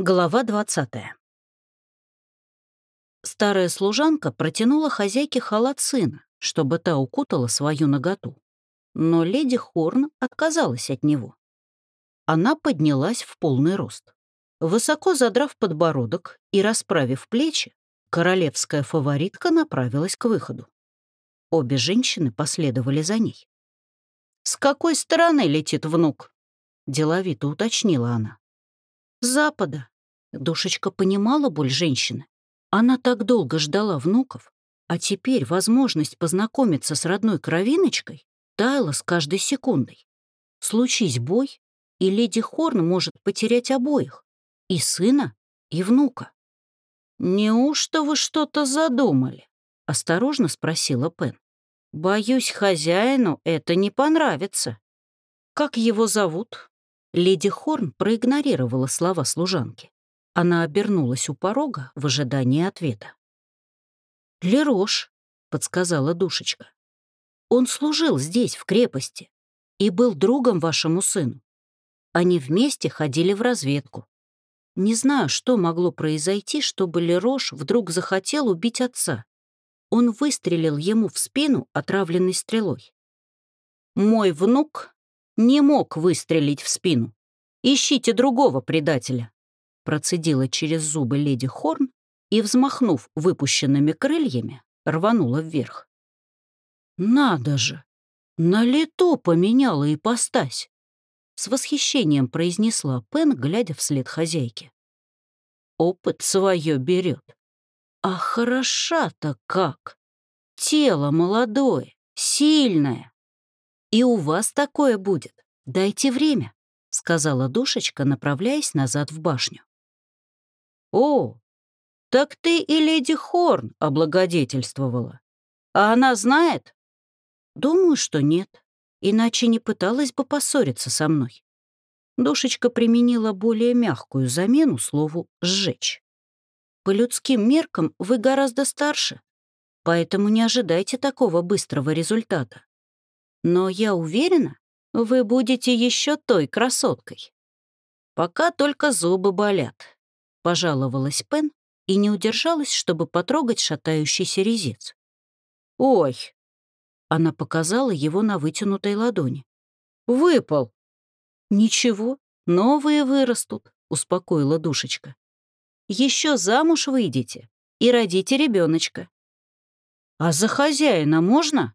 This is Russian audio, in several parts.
Глава 20 Старая служанка протянула хозяйке халат сына, чтобы та укутала свою наготу. Но леди Хорн отказалась от него. Она поднялась в полный рост. Высоко задрав подбородок и расправив плечи, королевская фаворитка направилась к выходу. Обе женщины последовали за ней. «С какой стороны летит внук?» — деловито уточнила она. «С запада». Душечка понимала боль женщины. Она так долго ждала внуков, а теперь возможность познакомиться с родной кровиночкой таяла с каждой секундой. Случись бой, и леди Хорн может потерять обоих — и сына, и внука. «Неужто вы что-то задумали?» — осторожно спросила Пен. «Боюсь, хозяину это не понравится». «Как его зовут?» Леди Хорн проигнорировала слова служанки. Она обернулась у порога в ожидании ответа. «Лерош», — подсказала душечка. «Он служил здесь, в крепости, и был другом вашему сыну. Они вместе ходили в разведку. Не знаю, что могло произойти, чтобы Лерош вдруг захотел убить отца. Он выстрелил ему в спину отравленной стрелой. Мой внук не мог выстрелить в спину. Ищите другого предателя процедила через зубы леди Хорн и, взмахнув выпущенными крыльями, рванула вверх. «Надо же! На лето поменяла ипостась!» С восхищением произнесла Пен, глядя вслед хозяйке. «Опыт свое берет. А хороша-то как! Тело молодое, сильное. И у вас такое будет. Дайте время», — сказала душечка, направляясь назад в башню. «О, так ты и леди Хорн облагодетельствовала. А она знает?» «Думаю, что нет, иначе не пыталась бы поссориться со мной». Душечка применила более мягкую замену слову «сжечь». «По людским меркам вы гораздо старше, поэтому не ожидайте такого быстрого результата. Но я уверена, вы будете еще той красоткой. Пока только зубы болят, Пожаловалась Пен и не удержалась, чтобы потрогать шатающийся резец. «Ой!» — она показала его на вытянутой ладони. «Выпал!» «Ничего, новые вырастут», — успокоила душечка. Еще замуж выйдете и родите ребеночка. «А за хозяина можно?»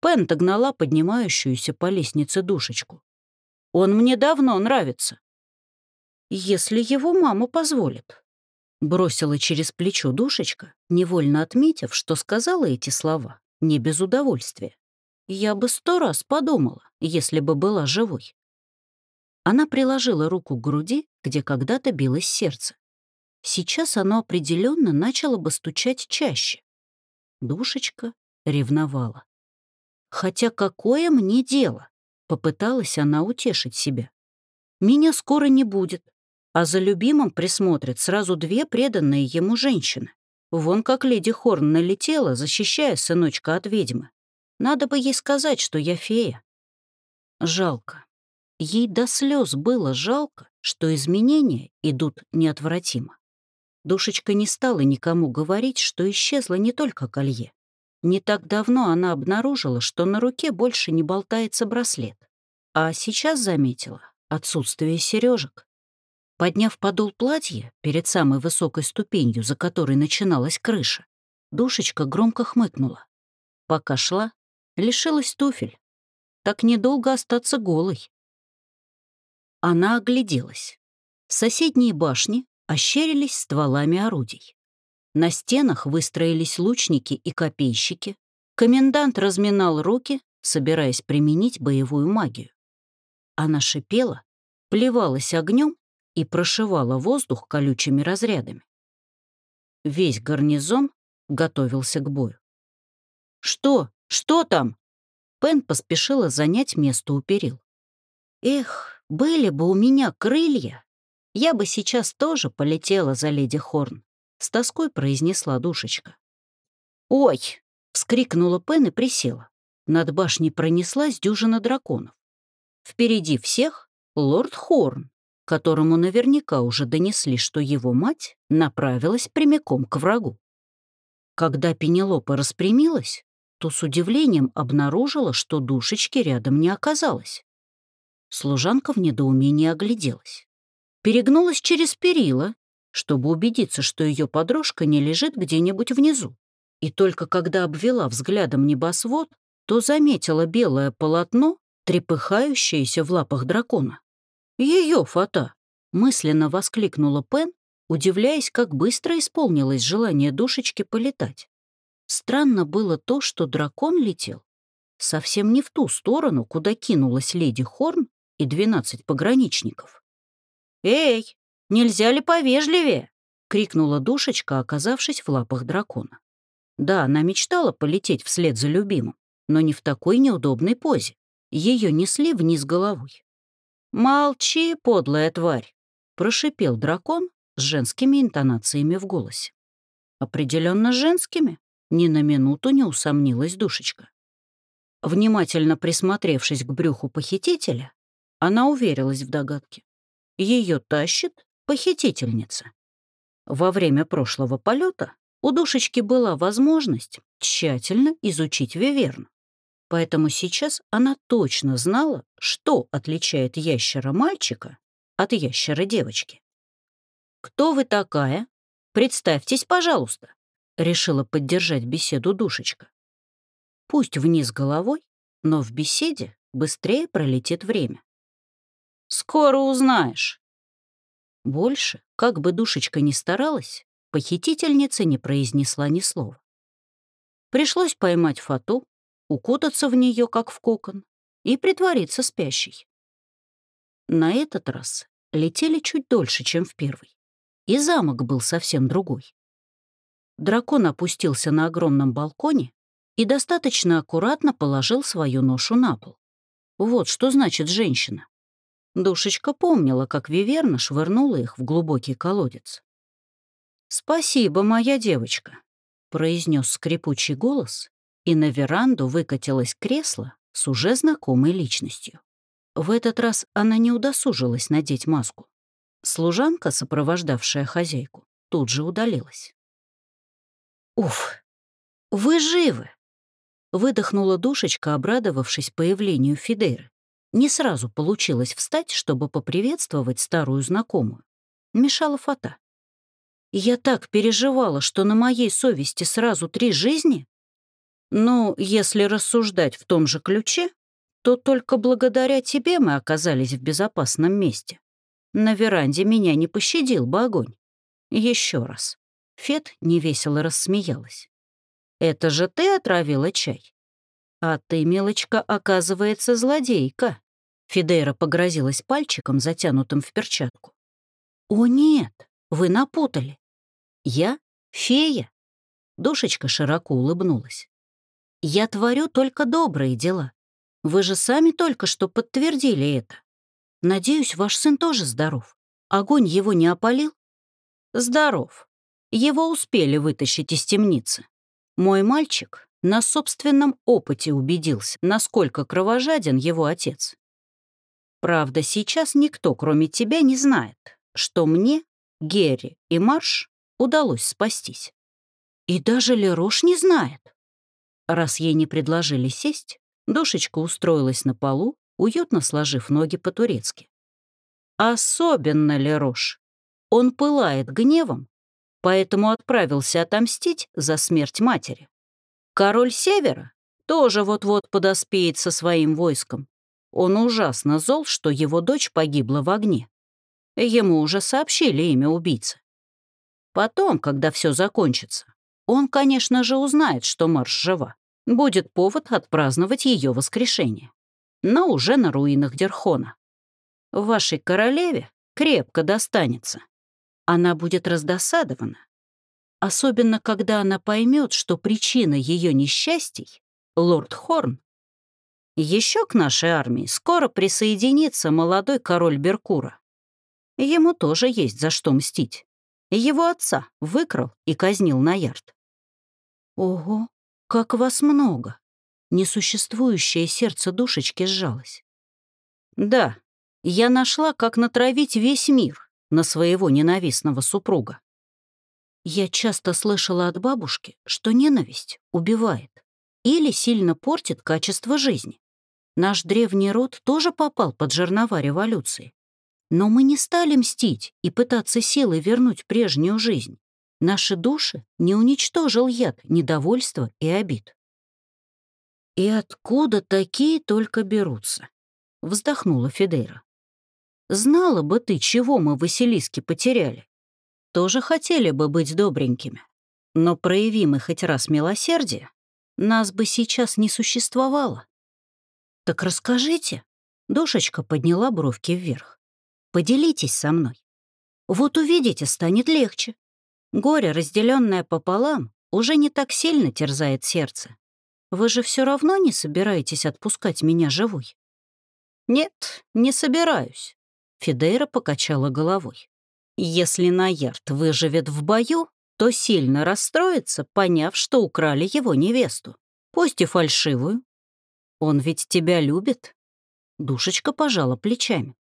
Пен догнала поднимающуюся по лестнице душечку. «Он мне давно нравится» если его мама позволит. Бросила через плечо душечка, невольно отметив, что сказала эти слова не без удовольствия. Я бы сто раз подумала, если бы была живой. Она приложила руку к груди, где когда-то билось сердце. Сейчас оно определенно начало бы стучать чаще. Душечка ревновала. «Хотя какое мне дело?» — попыталась она утешить себя. «Меня скоро не будет, а за любимым присмотрят сразу две преданные ему женщины. Вон как леди Хорн налетела, защищая сыночка от ведьмы. Надо бы ей сказать, что я фея. Жалко. Ей до слез было жалко, что изменения идут неотвратимо. Душечка не стала никому говорить, что исчезло не только колье. Не так давно она обнаружила, что на руке больше не болтается браслет. А сейчас заметила отсутствие сережек. Подняв подол платья перед самой высокой ступенью, за которой начиналась крыша, душечка громко хмыкнула. Пока шла, лишилась туфель. Так недолго остаться голой. Она огляделась. Соседние башни ощерились стволами орудий. На стенах выстроились лучники и копейщики. Комендант разминал руки, собираясь применить боевую магию. Она шипела, плевалась огнем и прошивала воздух колючими разрядами. Весь гарнизон готовился к бою. «Что? Что там?» Пен поспешила занять место у перил. «Эх, были бы у меня крылья, я бы сейчас тоже полетела за леди Хорн», — с тоской произнесла душечка. «Ой!» — вскрикнула Пен и присела. Над башней пронеслась дюжина драконов. Впереди всех — лорд Хорн, которому наверняка уже донесли, что его мать направилась прямиком к врагу. Когда Пенелопа распрямилась, то с удивлением обнаружила, что душечки рядом не оказалось. Служанка в недоумении огляделась. Перегнулась через перила, чтобы убедиться, что ее подружка не лежит где-нибудь внизу. И только когда обвела взглядом небосвод, то заметила белое полотно, трепыхающееся в лапах дракона. Ее фата! мысленно воскликнула Пен, удивляясь, как быстро исполнилось желание душечки полетать. Странно было то, что дракон летел совсем не в ту сторону, куда кинулась леди Хорн и двенадцать пограничников. «Эй, нельзя ли повежливее?» — крикнула душечка, оказавшись в лапах дракона. Да, она мечтала полететь вслед за любимым, но не в такой неудобной позе. Ее несли вниз головой. «Молчи, подлая тварь!» — прошипел дракон с женскими интонациями в голосе. Определенно женскими, ни на минуту не усомнилась душечка. Внимательно присмотревшись к брюху похитителя, она уверилась в догадке. Ее тащит похитительница. Во время прошлого полета у душечки была возможность тщательно изучить Виверну. Поэтому сейчас она точно знала, что отличает ящера-мальчика от ящера-девочки. «Кто вы такая? Представьтесь, пожалуйста», — решила поддержать беседу душечка. Пусть вниз головой, но в беседе быстрее пролетит время. «Скоро узнаешь». Больше, как бы душечка ни старалась, Похитительница не произнесла ни слова. Пришлось поймать фату, укутаться в нее, как в кокон, и притвориться спящей. На этот раз летели чуть дольше, чем в первый, и замок был совсем другой. Дракон опустился на огромном балконе и достаточно аккуратно положил свою ношу на пол. Вот что значит женщина. Душечка помнила, как Виверна швырнула их в глубокий колодец. «Спасибо, моя девочка», — произнес скрипучий голос, и на веранду выкатилось кресло с уже знакомой личностью. В этот раз она не удосужилась надеть маску. Служанка, сопровождавшая хозяйку, тут же удалилась. «Уф, вы живы!» — выдохнула душечка, обрадовавшись появлению Фидеры. Не сразу получилось встать, чтобы поприветствовать старую знакомую. Мешала фата. Я так переживала, что на моей совести сразу три жизни. Ну, если рассуждать в том же ключе, то только благодаря тебе мы оказались в безопасном месте. На веранде меня не пощадил бы огонь. Еще раз. Фет невесело рассмеялась. «Это же ты отравила чай?» «А ты, милочка, оказывается, злодейка». Фидейра погрозилась пальчиком, затянутым в перчатку. «О нет, вы напутали. Я — фея. Душечка широко улыбнулась. Я творю только добрые дела. Вы же сами только что подтвердили это. Надеюсь, ваш сын тоже здоров. Огонь его не опалил? Здоров. Его успели вытащить из темницы. Мой мальчик на собственном опыте убедился, насколько кровожаден его отец. Правда, сейчас никто, кроме тебя, не знает, что мне, Герри и Марш удалось спастись. И даже Лерош не знает. Раз ей не предложили сесть, душечка устроилась на полу, уютно сложив ноги по-турецки. Особенно Лерош. Он пылает гневом, поэтому отправился отомстить за смерть матери. Король Севера тоже вот-вот подоспеет со своим войском. Он ужасно зол, что его дочь погибла в огне. Ему уже сообщили имя убийцы. Потом, когда все закончится, он, конечно же, узнает, что Марш жива. Будет повод отпраздновать ее воскрешение. Но уже на руинах Дерхона. Вашей королеве крепко достанется. Она будет раздосадована. Особенно, когда она поймет, что причина ее несчастий — лорд Хорн. Еще к нашей армии скоро присоединится молодой король Беркура. Ему тоже есть за что мстить. Его отца выкрал и казнил на ярд. Ого, как вас много! Несуществующее сердце душечки сжалось. Да, Я нашла, как натравить весь мир на своего ненавистного супруга. Я часто слышала от бабушки, что ненависть убивает или сильно портит качество жизни. Наш древний род тоже попал под жернова революции. Но мы не стали мстить и пытаться силой вернуть прежнюю жизнь. Наши души не уничтожил яд недовольства и обид. «И откуда такие только берутся?» — вздохнула Федера. «Знала бы ты, чего мы Василиски потеряли. Тоже хотели бы быть добренькими. Но прояви мы хоть раз милосердие, нас бы сейчас не существовало. Так расскажите. Душечка подняла бровки вверх. Поделитесь со мной. Вот увидите, станет легче. Горе, разделенное пополам, уже не так сильно терзает сердце. Вы же все равно не собираетесь отпускать меня живой? Нет, не собираюсь. Фидейра покачала головой. Если Наярд выживет в бою, то сильно расстроится, поняв, что украли его невесту. Пусть и фальшивую. Он ведь тебя любит. Душечка пожала плечами.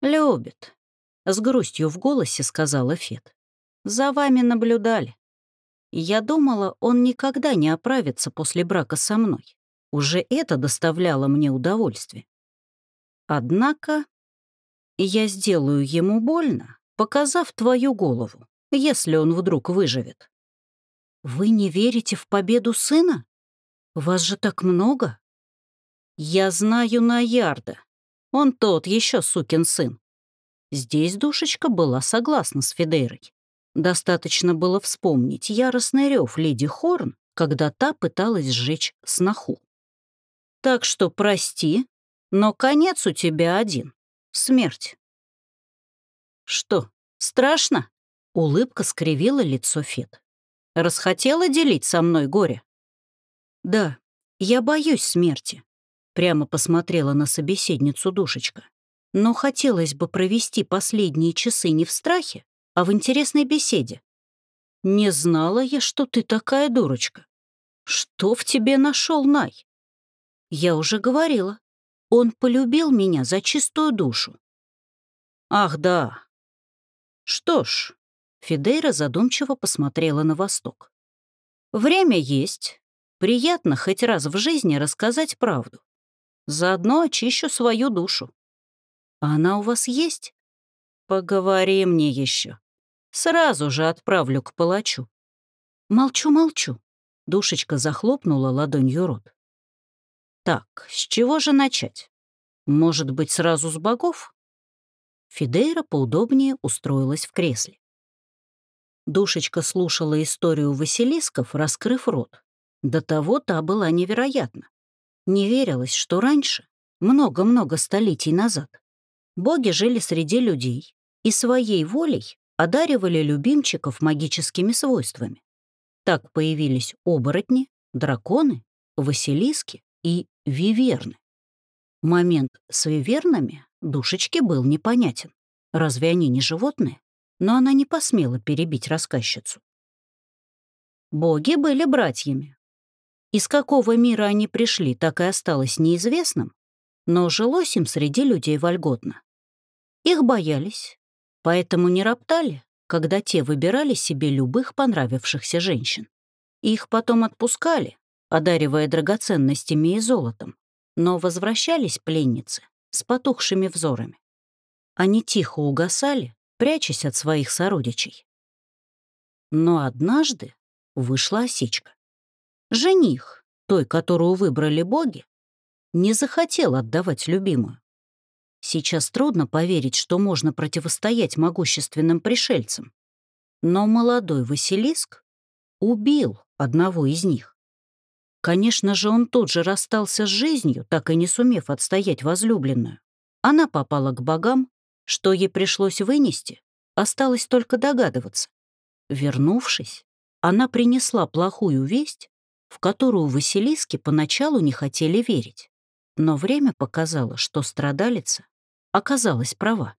Любит. С грустью в голосе сказала Фет. За вами наблюдали. Я думала, он никогда не оправится после брака со мной. Уже это доставляло мне удовольствие. Однако я сделаю ему больно, показав твою голову если он вдруг выживет. Вы не верите в победу сына? Вас же так много. Я знаю Наярда. Он тот еще сукин сын. Здесь душечка была согласна с Федерой. Достаточно было вспомнить яростный рев леди Хорн, когда та пыталась сжечь сноху. Так что прости, но конец у тебя один — смерть. Что, страшно? Улыбка скривила лицо Фет. «Расхотела делить со мной горе?» «Да, я боюсь смерти», — прямо посмотрела на собеседницу душечка. «Но хотелось бы провести последние часы не в страхе, а в интересной беседе. Не знала я, что ты такая дурочка. Что в тебе нашел Най?» «Я уже говорила. Он полюбил меня за чистую душу». «Ах, да. Что ж, Фидейра задумчиво посмотрела на восток. «Время есть. Приятно хоть раз в жизни рассказать правду. Заодно очищу свою душу. А она у вас есть? Поговори мне еще. Сразу же отправлю к палачу». «Молчу, молчу», — душечка захлопнула ладонью рот. «Так, с чего же начать? Может быть, сразу с богов?» Фидейра поудобнее устроилась в кресле. Душечка слушала историю Василисков, раскрыв рот. До того та была невероятна. Не верилось, что раньше, много-много столетий назад, боги жили среди людей и своей волей одаривали любимчиков магическими свойствами. Так появились оборотни, драконы, василиски и виверны. Момент с вивернами душечке был непонятен. Разве они не животные? но она не посмела перебить рассказчицу. Боги были братьями. Из какого мира они пришли, так и осталось неизвестным, но жилось им среди людей вольготно. Их боялись, поэтому не роптали, когда те выбирали себе любых понравившихся женщин. Их потом отпускали, одаривая драгоценностями и золотом, но возвращались пленницы с потухшими взорами. Они тихо угасали, прячась от своих сородичей. Но однажды вышла осечка. Жених, той, которую выбрали боги, не захотел отдавать любимую. Сейчас трудно поверить, что можно противостоять могущественным пришельцам. Но молодой Василиск убил одного из них. Конечно же, он тут же расстался с жизнью, так и не сумев отстоять возлюбленную. Она попала к богам, что ей пришлось вынести, осталось только догадываться. Вернувшись, она принесла плохую весть, в которую Василиски поначалу не хотели верить. Но время показало, что страдалица оказалась права.